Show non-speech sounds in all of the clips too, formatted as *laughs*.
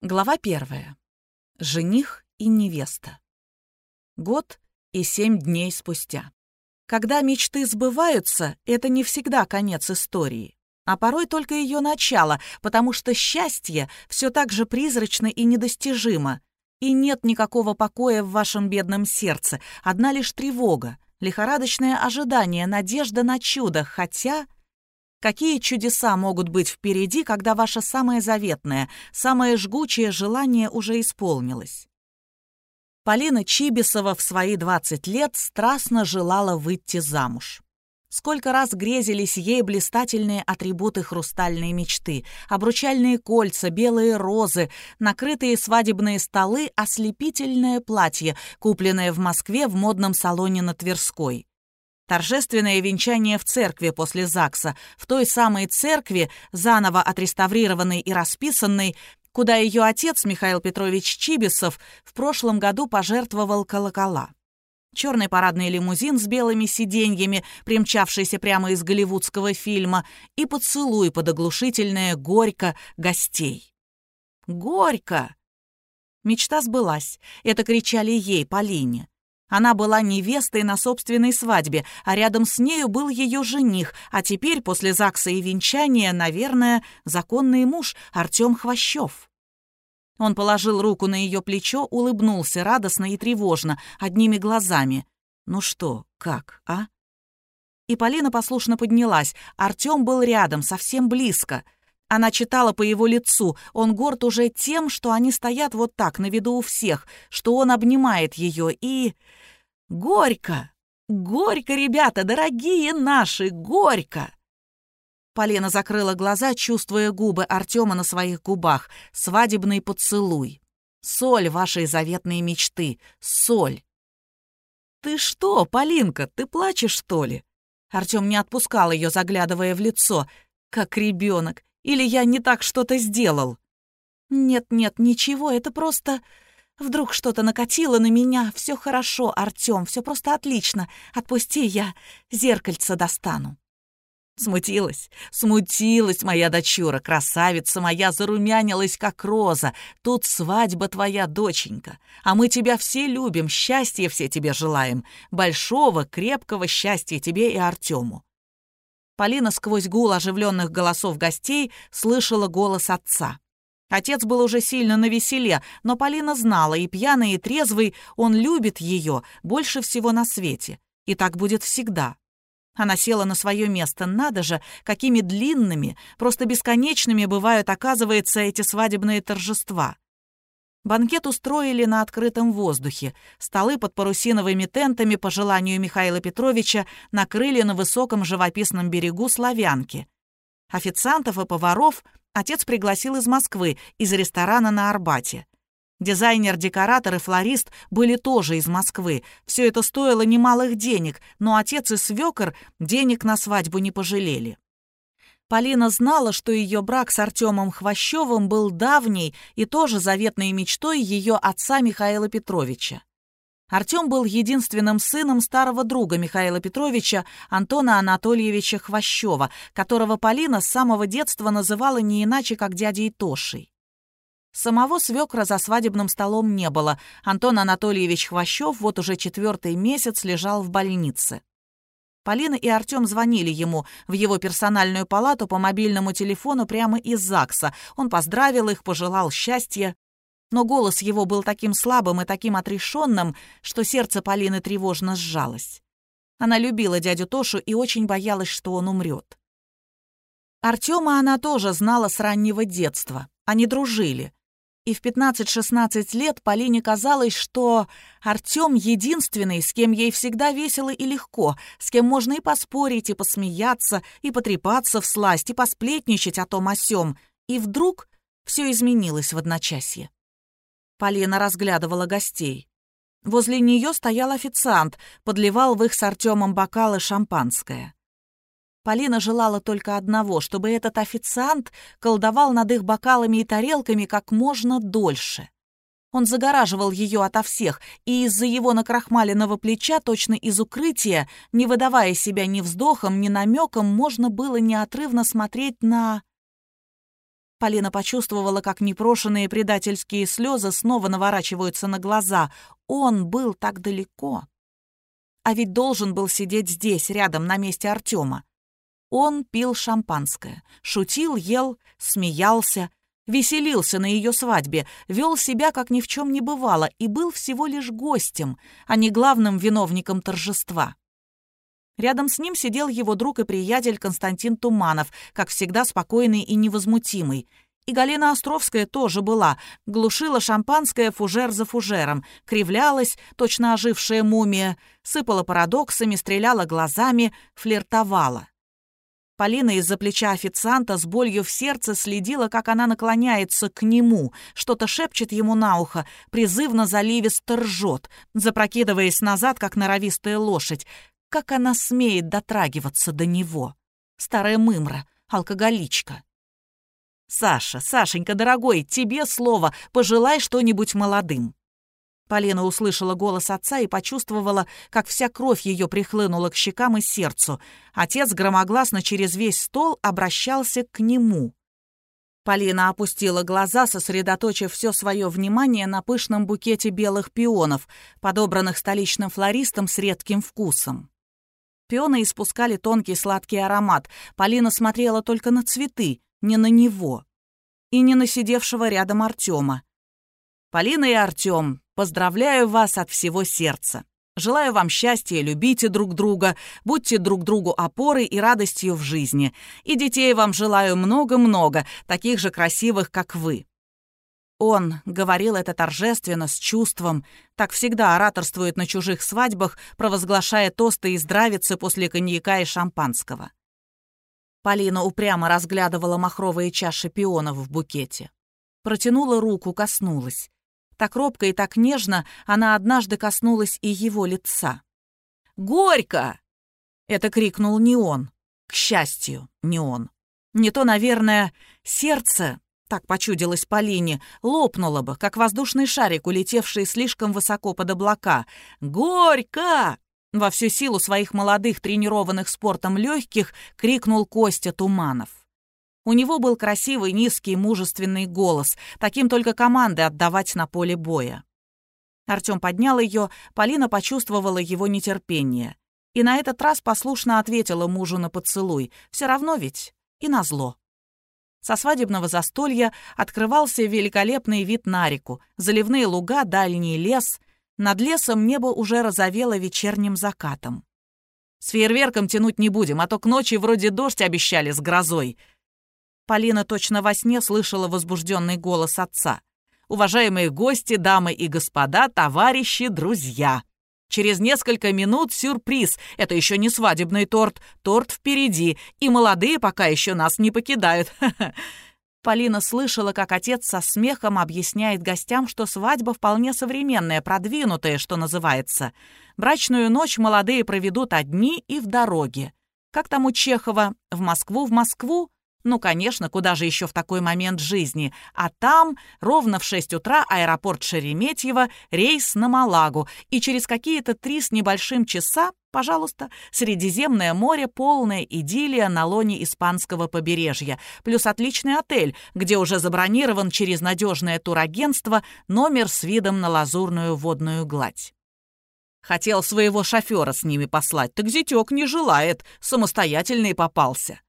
Глава первая. Жених и невеста. Год и семь дней спустя. Когда мечты сбываются, это не всегда конец истории, а порой только ее начало, потому что счастье все так же призрачно и недостижимо, и нет никакого покоя в вашем бедном сердце, одна лишь тревога, лихорадочное ожидание, надежда на чудо, хотя Какие чудеса могут быть впереди, когда ваше самое заветное, самое жгучее желание уже исполнилось? Полина Чибисова в свои 20 лет страстно желала выйти замуж. Сколько раз грезились ей блистательные атрибуты хрустальной мечты, обручальные кольца, белые розы, накрытые свадебные столы, ослепительное платье, купленное в Москве в модном салоне на Тверской. Торжественное венчание в церкви после ЗАГСа, в той самой церкви, заново отреставрированной и расписанной, куда ее отец Михаил Петрович Чибисов в прошлом году пожертвовал колокола. Черный парадный лимузин с белыми сиденьями, примчавшийся прямо из голливудского фильма, и поцелуй под оглушительное «Горько» гостей. «Горько!» Мечта сбылась. Это кричали ей, Полине. Она была невестой на собственной свадьбе, а рядом с нею был ее жених, а теперь, после ЗАГСа и венчания, наверное, законный муж Артем Хвощев. Он положил руку на ее плечо, улыбнулся радостно и тревожно, одними глазами. «Ну что, как, а?» И Полина послушно поднялась. Артем был рядом, совсем близко. Она читала по его лицу. Он горд уже тем, что они стоят вот так, на виду у всех, что он обнимает ее и... Горько! Горько, ребята, дорогие наши, горько!» Полина закрыла глаза, чувствуя губы Артема на своих губах. Свадебный поцелуй. Соль вашей заветной мечты. Соль. «Ты что, Полинка, ты плачешь, что ли?» Артем не отпускал ее, заглядывая в лицо. «Как ребенок. Или я не так что-то сделал?» «Нет-нет, ничего, это просто...» Вдруг что-то накатило на меня. Все хорошо, Артем, все просто отлично. Отпусти, я зеркальце достану. Смутилась, смутилась моя дочура, красавица моя, зарумянилась, как роза. Тут свадьба твоя, доченька. А мы тебя все любим, счастья все тебе желаем. Большого, крепкого счастья тебе и Артему. Полина сквозь гул оживленных голосов гостей слышала голос отца. Отец был уже сильно на веселе, но Полина знала, и пьяный, и трезвый, он любит ее больше всего на свете. И так будет всегда. Она села на свое место. Надо же, какими длинными, просто бесконечными бывают, оказывается, эти свадебные торжества. Банкет устроили на открытом воздухе. Столы под парусиновыми тентами, по желанию Михаила Петровича, накрыли на высоком живописном берегу славянки. Официантов и поваров отец пригласил из Москвы, из ресторана на Арбате. Дизайнер, декоратор и флорист были тоже из Москвы. Все это стоило немалых денег, но отец и свекор денег на свадьбу не пожалели. Полина знала, что ее брак с Артемом Хвощевым был давней и тоже заветной мечтой ее отца Михаила Петровича. Артем был единственным сыном старого друга Михаила Петровича Антона Анатольевича Хвощева, которого Полина с самого детства называла не иначе, как дядей Тошей. Самого свекра за свадебным столом не было. Антон Анатольевич Хвощев вот уже четвертый месяц лежал в больнице. Полина и Артем звонили ему в его персональную палату по мобильному телефону прямо из ЗАГСа. Он поздравил их, пожелал счастья но голос его был таким слабым и таким отрешенным, что сердце Полины тревожно сжалось. Она любила дядю Тошу и очень боялась, что он умрет. Артема она тоже знала с раннего детства. Они дружили. И в 15-16 лет Полине казалось, что Артем единственный, с кем ей всегда весело и легко, с кем можно и поспорить, и посмеяться, и потрепаться в сласть, и посплетничать о том о сём. И вдруг все изменилось в одночасье. Полина разглядывала гостей. Возле нее стоял официант, подливал в их с Артемом бокалы шампанское. Полина желала только одного, чтобы этот официант колдовал над их бокалами и тарелками как можно дольше. Он загораживал ее ото всех, и из-за его накрахмаленного плеча, точно из укрытия, не выдавая себя ни вздохом, ни намеком, можно было неотрывно смотреть на... Полина почувствовала, как непрошенные предательские слезы снова наворачиваются на глаза. Он был так далеко. А ведь должен был сидеть здесь, рядом, на месте Артема. Он пил шампанское, шутил, ел, смеялся, веселился на ее свадьбе, вел себя, как ни в чем не бывало, и был всего лишь гостем, а не главным виновником торжества. Рядом с ним сидел его друг и приятель Константин Туманов, как всегда спокойный и невозмутимый. И Галина Островская тоже была, глушила шампанское фужер за фужером, кривлялась, точно ожившая мумия, сыпала парадоксами, стреляла глазами, флиртовала. Полина из-за плеча официанта с болью в сердце следила, как она наклоняется к нему, что-то шепчет ему на ухо, призывно заливисто ржет, запрокидываясь назад, как норовистая лошадь. Как она смеет дотрагиваться до него? Старая мымра, алкоголичка. «Саша, Сашенька, дорогой, тебе слово, пожелай что-нибудь молодым». Полина услышала голос отца и почувствовала, как вся кровь ее прихлынула к щекам и сердцу. Отец громогласно через весь стол обращался к нему. Полина опустила глаза, сосредоточив все свое внимание на пышном букете белых пионов, подобранных столичным флористом с редким вкусом. Пионы испускали тонкий сладкий аромат. Полина смотрела только на цветы, не на него. И не на сидевшего рядом Артема. Полина и Артем, поздравляю вас от всего сердца. Желаю вам счастья, любите друг друга, будьте друг другу опорой и радостью в жизни. И детей вам желаю много-много, таких же красивых, как вы. Он говорил это торжественно, с чувством. Так всегда ораторствует на чужих свадьбах, провозглашая тосты и здравицы после коньяка и шампанского. Полина упрямо разглядывала махровые чаши пионов в букете. Протянула руку, коснулась. Так робко и так нежно она однажды коснулась и его лица. «Горько!» — это крикнул не он. К счастью, не он. Не то, наверное, сердце, так почудилось Полине, лопнуло бы, как воздушный шарик, улетевший слишком высоко под облака. «Горько!» Во всю силу своих молодых, тренированных спортом легких, крикнул Костя Туманов. У него был красивый, низкий, мужественный голос. Таким только команды отдавать на поле боя. Артем поднял ее, Полина почувствовала его нетерпение. И на этот раз послушно ответила мужу на поцелуй. Все равно ведь и назло. Со свадебного застолья открывался великолепный вид на реку, заливные луга, дальний лес. Над лесом небо уже розовело вечерним закатом. «С фейерверком тянуть не будем, а то к ночи вроде дождь обещали с грозой», Полина точно во сне слышала возбужденный голос отца. «Уважаемые гости, дамы и господа, товарищи, друзья!» Через несколько минут сюрприз. Это еще не свадебный торт. Торт впереди. И молодые пока еще нас не покидают. *laughs* Полина слышала, как отец со смехом объясняет гостям, что свадьба вполне современная, продвинутая, что называется. Брачную ночь молодые проведут одни и в дороге. Как там у Чехова? В Москву, в Москву? Ну, конечно, куда же еще в такой момент жизни? А там ровно в 6 утра аэропорт Шереметьево, рейс на Малагу, и через какие-то три с небольшим часа, пожалуйста, Средиземное море, полная идиллия на лоне испанского побережья, плюс отличный отель, где уже забронирован через надежное турагентство номер с видом на лазурную водную гладь. Хотел своего шофера с ними послать, так зятек не желает, самостоятельный попался.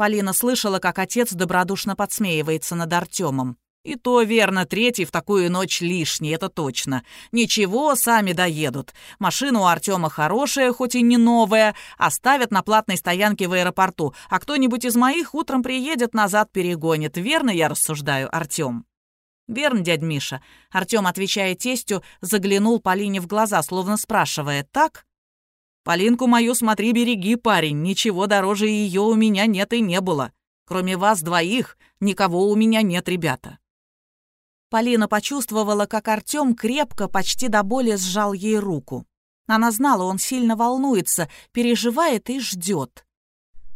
Полина слышала, как отец добродушно подсмеивается над Артемом. «И то верно, третий в такую ночь лишний, это точно. Ничего, сами доедут. Машина у Артема хорошая, хоть и не новая, оставят на платной стоянке в аэропорту, а кто-нибудь из моих утром приедет, назад перегонит. Верно я рассуждаю, Артем?» «Верно, дядь Миша». Артем, отвечая тестю, заглянул Полине в глаза, словно спрашивая, «Так?» Полинку мою смотри, береги, парень, ничего дороже ее у меня нет и не было. Кроме вас двоих, никого у меня нет, ребята». Полина почувствовала, как Артем крепко, почти до боли сжал ей руку. Она знала, он сильно волнуется, переживает и ждет.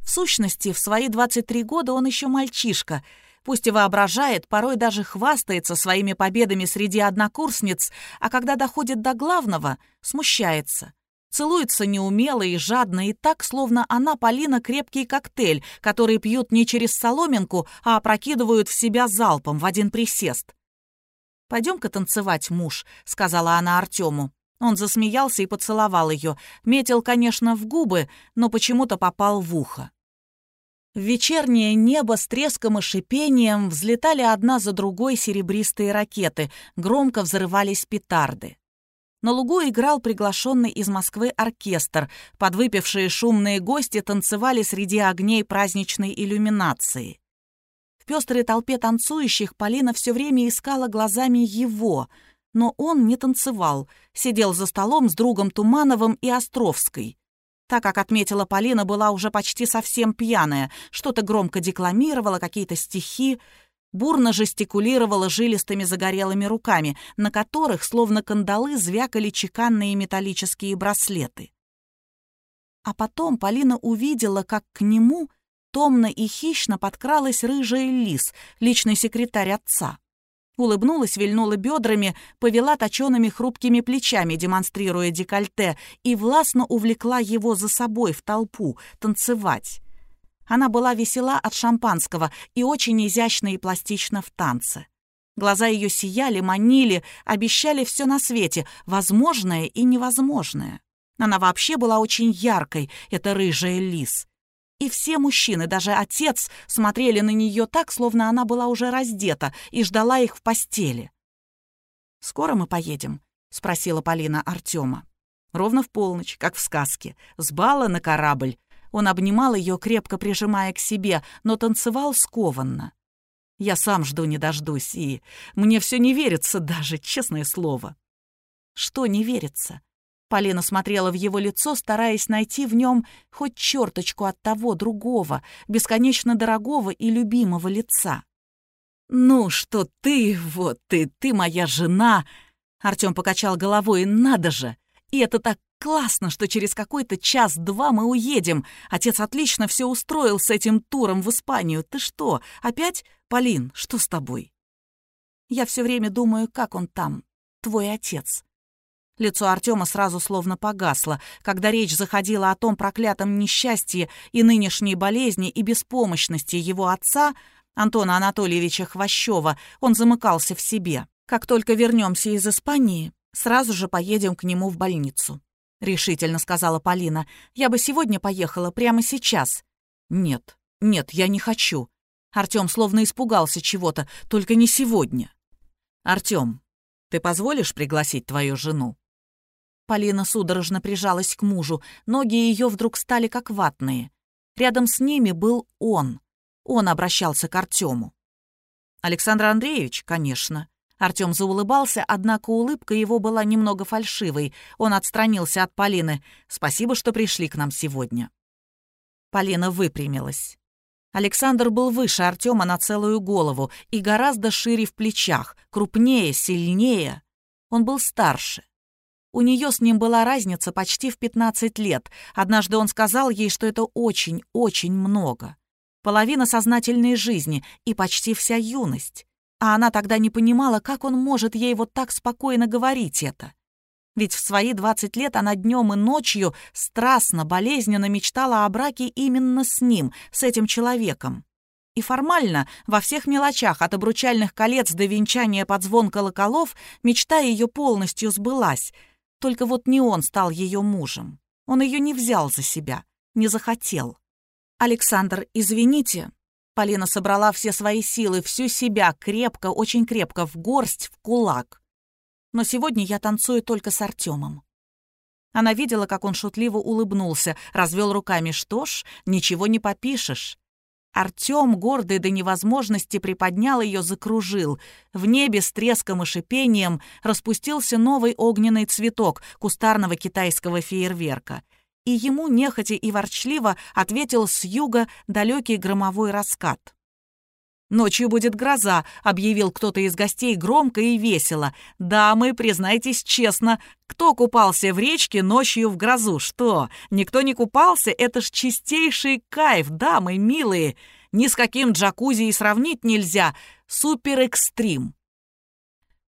В сущности, в свои 23 года он еще мальчишка, пусть и воображает, порой даже хвастается своими победами среди однокурсниц, а когда доходит до главного, смущается Целуется неумело и жадно, и так, словно она, Полина, крепкий коктейль, который пьют не через соломинку, а опрокидывают в себя залпом в один присест. «Пойдем-ка танцевать, муж», — сказала она Артему. Он засмеялся и поцеловал ее. Метил, конечно, в губы, но почему-то попал в ухо. Вечернее небо с треском и шипением взлетали одна за другой серебристые ракеты, громко взрывались петарды. На лугу играл приглашенный из Москвы оркестр. Подвыпившие шумные гости танцевали среди огней праздничной иллюминации. В пестрой толпе танцующих Полина все время искала глазами его, но он не танцевал, сидел за столом с другом Тумановым и Островской. Так как отметила Полина, была уже почти совсем пьяная, что-то громко декламировала, какие-то стихи, бурно жестикулировала жилистыми загорелыми руками, на которых, словно кандалы, звякали чеканные металлические браслеты. А потом Полина увидела, как к нему томно и хищно подкралась рыжая лис, личный секретарь отца. Улыбнулась, вильнула бедрами, повела точеными хрупкими плечами, демонстрируя декольте, и властно увлекла его за собой в толпу, танцевать. Она была весела от шампанского и очень изящна и пластична в танце. Глаза ее сияли, манили, обещали все на свете, возможное и невозможное. Она вообще была очень яркой, эта рыжая лис. И все мужчины, даже отец, смотрели на нее так, словно она была уже раздета и ждала их в постели. «Скоро мы поедем?» — спросила Полина Артема. Ровно в полночь, как в сказке. С бала на корабль. Он обнимал ее, крепко прижимая к себе, но танцевал скованно. Я сам жду не дождусь, и мне все не верится даже, честное слово. Что не верится? Полина смотрела в его лицо, стараясь найти в нем хоть черточку от того другого, бесконечно дорогого и любимого лица. «Ну, что ты, вот ты, ты моя жена!» Артем покачал головой, «надо же! И это так классно, что через какой-то час-два мы уедем. Отец отлично все устроил с этим туром в Испанию. Ты что, опять? Полин, что с тобой?» «Я все время думаю, как он там, твой отец». Лицо Артема сразу словно погасло, когда речь заходила о том проклятом несчастье и нынешней болезни и беспомощности его отца, Антона Анатольевича Хвощева, он замыкался в себе. «Как только вернемся из Испании, сразу же поедем к нему в больницу», — решительно сказала Полина. «Я бы сегодня поехала, прямо сейчас». «Нет, нет, я не хочу». Артем словно испугался чего-то, только не сегодня. «Артем, ты позволишь пригласить твою жену?» Полина судорожно прижалась к мужу, ноги ее вдруг стали как ватные. Рядом с ними был он. Он обращался к Артему. «Александр Андреевич, конечно». Артем заулыбался, однако улыбка его была немного фальшивой. Он отстранился от Полины. «Спасибо, что пришли к нам сегодня». Полина выпрямилась. Александр был выше Артема на целую голову и гораздо шире в плечах, крупнее, сильнее. Он был старше. У нее с ним была разница почти в 15 лет. Однажды он сказал ей, что это очень-очень много. Половина сознательной жизни и почти вся юность. А она тогда не понимала, как он может ей вот так спокойно говорить это. Ведь в свои 20 лет она днем и ночью страстно, болезненно мечтала о браке именно с ним, с этим человеком. И формально, во всех мелочах, от обручальных колец до венчания под звон колоколов, мечта ее полностью сбылась — только вот не он стал ее мужем. Он ее не взял за себя, не захотел. «Александр, извините». Полина собрала все свои силы, всю себя, крепко, очень крепко, в горсть, в кулак. Но сегодня я танцую только с Артемом. Она видела, как он шутливо улыбнулся, развел руками. Что ж, ничего не попишешь. Артем, гордый до невозможности, приподнял ее, закружил. В небе с треском и шипением распустился новый огненный цветок кустарного китайского фейерверка. И ему, нехотя и ворчливо, ответил с юга далекий громовой раскат. «Ночью будет гроза», — объявил кто-то из гостей громко и весело. «Дамы, признайтесь честно, кто купался в речке ночью в грозу? Что, никто не купался? Это ж чистейший кайф, дамы милые. Ни с каким джакузи и сравнить нельзя. Супер-экстрим».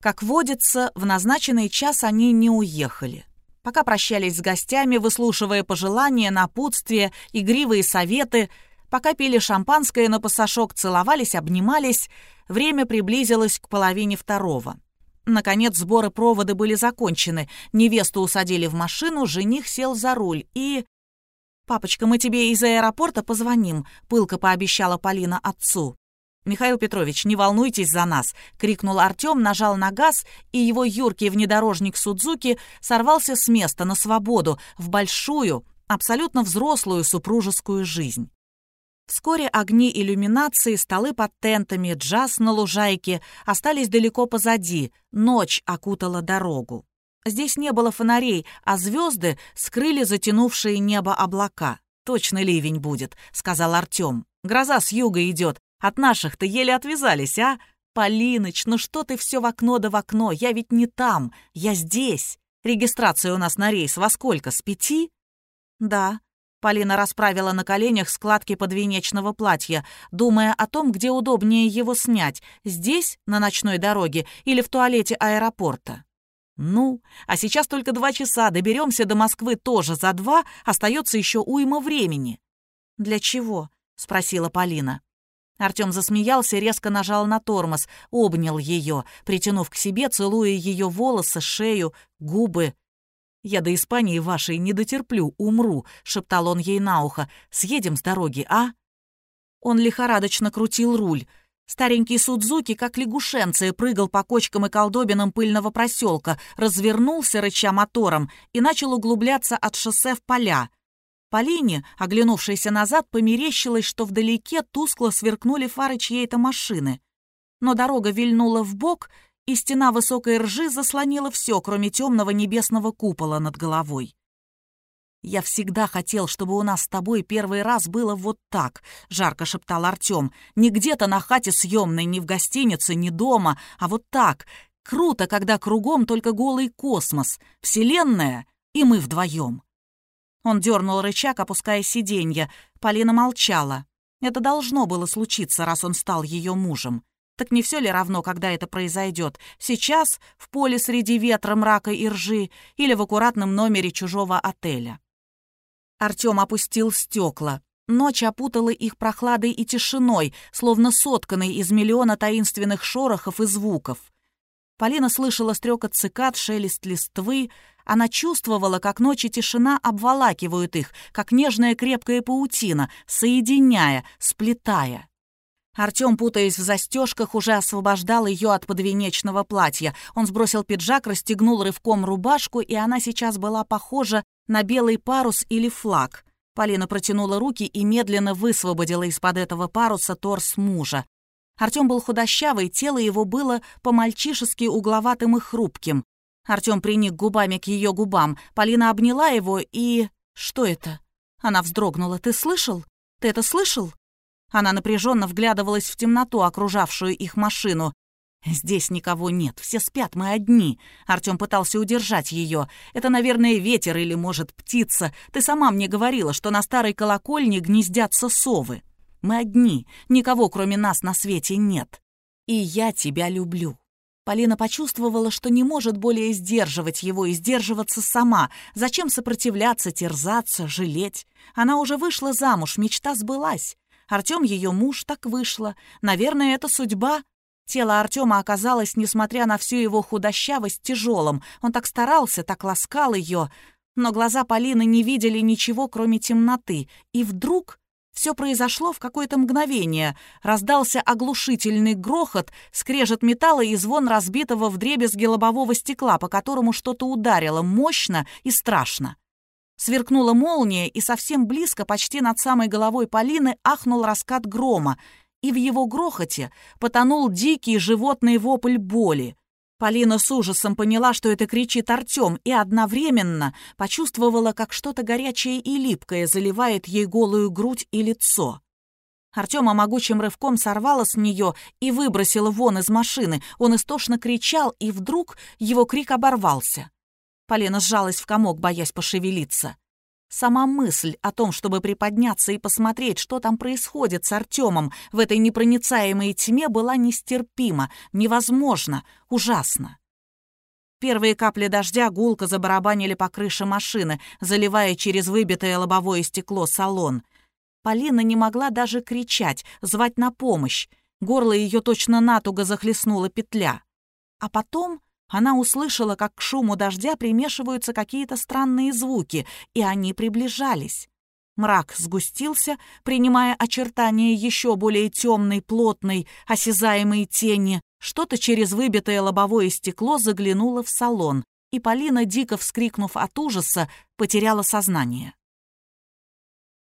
Как водится, в назначенный час они не уехали. Пока прощались с гостями, выслушивая пожелания, напутствия, игривые советы, пока пили шампанское на пасашок, целовались, обнимались, время приблизилось к половине второго. Наконец сборы проводы были закончены, невесту усадили в машину, жених сел за руль и... «Папочка, мы тебе из аэропорта позвоним», — пылко пообещала Полина отцу. «Михаил Петрович, не волнуйтесь за нас!» — крикнул Артем, нажал на газ, и его юркий внедорожник Судзуки сорвался с места на свободу, в большую, абсолютно взрослую супружескую жизнь. Вскоре огни иллюминации, столы под тентами, джаз на лужайке остались далеко позади, ночь окутала дорогу. Здесь не было фонарей, а звезды скрыли затянувшие небо облака. «Точно ливень будет», — сказал Артем. «Гроза с юга идет, от наших-то еле отвязались, а? Полиныч, ну что ты все в окно да в окно? Я ведь не там, я здесь. Регистрация у нас на рейс во сколько, с пяти?» «Да», Полина расправила на коленях складки подвенечного платья, думая о том, где удобнее его снять, здесь, на ночной дороге, или в туалете аэропорта. «Ну, а сейчас только два часа, доберемся до Москвы тоже за два, остается еще уйма времени». «Для чего?» — спросила Полина. Артем засмеялся, резко нажал на тормоз, обнял ее, притянув к себе, целуя ее волосы, шею, губы. «Я до Испании вашей не дотерплю, умру», — шептал он ей на ухо. «Съедем с дороги, а?» Он лихорадочно крутил руль. Старенький Судзуки, как лягушенция, прыгал по кочкам и колдобинам пыльного проселка, развернулся, рыча мотором, и начал углубляться от шоссе в поля. Полине, оглянувшейся назад, померещилось, что вдалеке тускло сверкнули фары чьей-то машины. Но дорога вильнула в бок, и стена высокой ржи заслонила все, кроме темного небесного купола над головой. «Я всегда хотел, чтобы у нас с тобой первый раз было вот так», — жарко шептал Артем. «Не где-то на хате съемной, не в гостинице, не дома, а вот так. Круто, когда кругом только голый космос, вселенная, и мы вдвоем». Он дернул рычаг, опуская сиденье. Полина молчала. Это должно было случиться, раз он стал ее мужем. Так не все ли равно, когда это произойдет? Сейчас, в поле среди ветра, мрака и ржи, или в аккуратном номере чужого отеля? Артем опустил стекла. Ночь опутала их прохладой и тишиной, словно сотканной из миллиона таинственных шорохов и звуков. Полина слышала стрекот цикад, шелест листвы, она чувствовала, как ночи тишина обволакивают их, как нежная крепкая паутина, соединяя, сплетая. Артем, путаясь в застежках, уже освобождал ее от подвенечного платья. Он сбросил пиджак, расстегнул рывком рубашку, и она сейчас была похожа на белый парус или флаг. Полина протянула руки и медленно высвободила из-под этого паруса торс мужа. Артем был худощавый, тело его было по-мальчишески угловатым и хрупким. Артем приник губами к ее губам. Полина обняла его и... Что это? Она вздрогнула. «Ты слышал? Ты это слышал?» Она напряженно вглядывалась в темноту, окружавшую их машину. «Здесь никого нет, все спят, мы одни». Артем пытался удержать ее. «Это, наверное, ветер или, может, птица. Ты сама мне говорила, что на старой колокольне гнездятся совы. Мы одни, никого, кроме нас, на свете нет. И я тебя люблю». Полина почувствовала, что не может более сдерживать его и сдерживаться сама. Зачем сопротивляться, терзаться, жалеть? Она уже вышла замуж, мечта сбылась. Артем ее муж, так вышло. Наверное, это судьба. Тело Артема оказалось, несмотря на всю его худощавость, тяжелым. Он так старался, так ласкал ее. Но глаза Полины не видели ничего, кроме темноты. И вдруг все произошло в какое-то мгновение. Раздался оглушительный грохот, скрежет металла и звон разбитого вдребезги лобового стекла, по которому что-то ударило мощно и страшно. Сверкнула молния, и совсем близко, почти над самой головой Полины, ахнул раскат грома, и в его грохоте потонул дикий животный вопль боли. Полина с ужасом поняла, что это кричит Артем, и одновременно почувствовала, как что-то горячее и липкое заливает ей голую грудь и лицо. Артема могучим рывком сорвало с нее и выбросило вон из машины. Он истошно кричал, и вдруг его крик оборвался. Полина сжалась в комок, боясь пошевелиться. Сама мысль о том, чтобы приподняться и посмотреть, что там происходит с Артемом в этой непроницаемой тьме, была нестерпима, невозможна, ужасна. Первые капли дождя гулко забарабанили по крыше машины, заливая через выбитое лобовое стекло салон. Полина не могла даже кричать, звать на помощь. Горло ее точно натуго захлестнула петля. А потом она услышала, как к шуму дождя примешиваются какие-то странные звуки, и они приближались. Мрак сгустился, принимая очертания еще более темной, плотной, осязаемой тени. Что-то через выбитое лобовое стекло заглянуло в салон, и Полина, дико вскрикнув от ужаса, потеряла сознание.